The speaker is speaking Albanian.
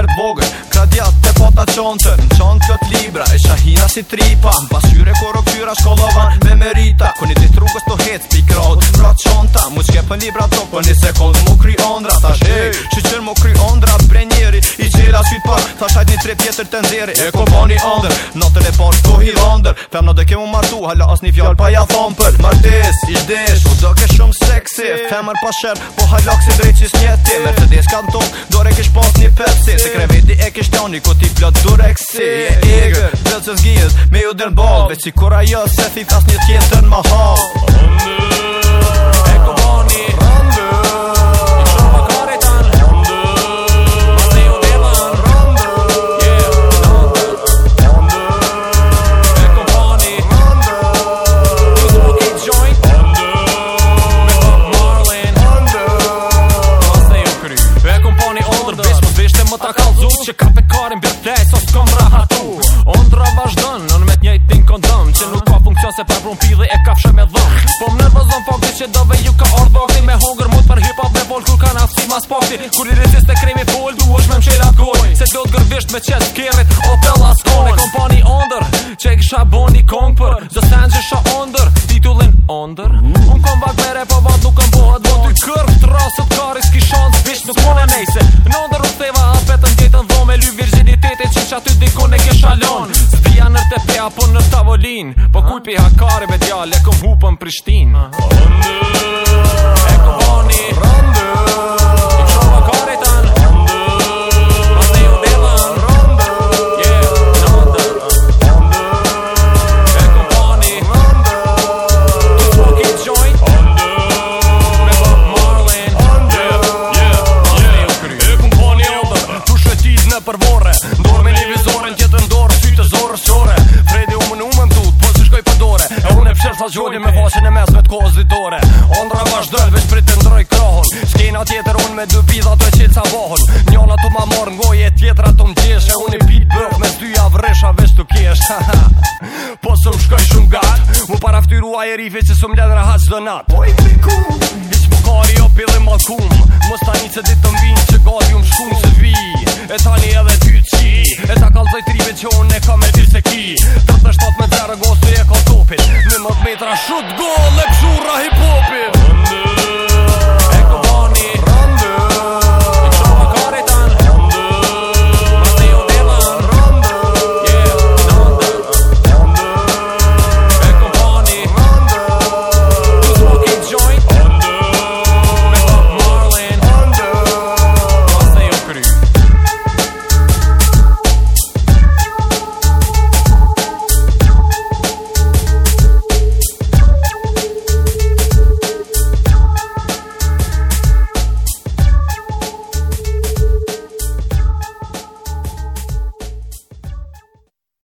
herë vogël Kra djatë të pota qonëtër Në qonë këtë libra e shahina si tripa Në pasyre koro kyra shkollovan me merita Ku një ditë rrugës të hecë pikrot Pra qonëta mu qke për libra të për një sekund Mu kry ondra ta shhej Që qërë mu kry ondra bre njeri I qira qytë par Tha shajt një tre pjetër të ndjeri E ko boni ondër Notër e por të hi fem në dhe kemu martu Hala as një pa ja për si Femër pa shër, po, po halak si drejt që s'njeti Mërë të disë kanë tonë, dore kish pas një pepsi Se kreveti e kish tonë, një koti plët dure kësi E igër, dhe të zgijës, me ju dërnë balve Si kura jësë, jo, se thif as një tjetër në mahal më ta kalzu Që ka pe karin bjerë flej, sot s'kom pra hatu On të rëvazhdën, në me t'njejt t'in këndëm Që nuk ka funksion se përbrun pili e ka fshem e dhëm Po më nërbëzën fakti që dove ju ka orë Me hunger mut për hip-hop dhe volkur ka nga si mas pakti Kur i rezist e kremi full, du është me më qera goj Se do të gërvisht me qes kjerit, o të laskon E kompani ondër, që i kësha bon i kong për Zë po në tavolin Po kujpi hakarive djale, kom hupën Prishtin Ondë E kom e rifi që sum ledra haq dhe nat Po i piku Ish më kari o jo pili malkum Më stani që ditë të mbinë që gati umë shkun që vi E tani edhe ty të qi E ta kalzaj tribe që unë e ka me dy se ki Tërë e shtatë me të gjerë gosu e ka topit Në mëtë metra shut gollë e këshurra hip hopit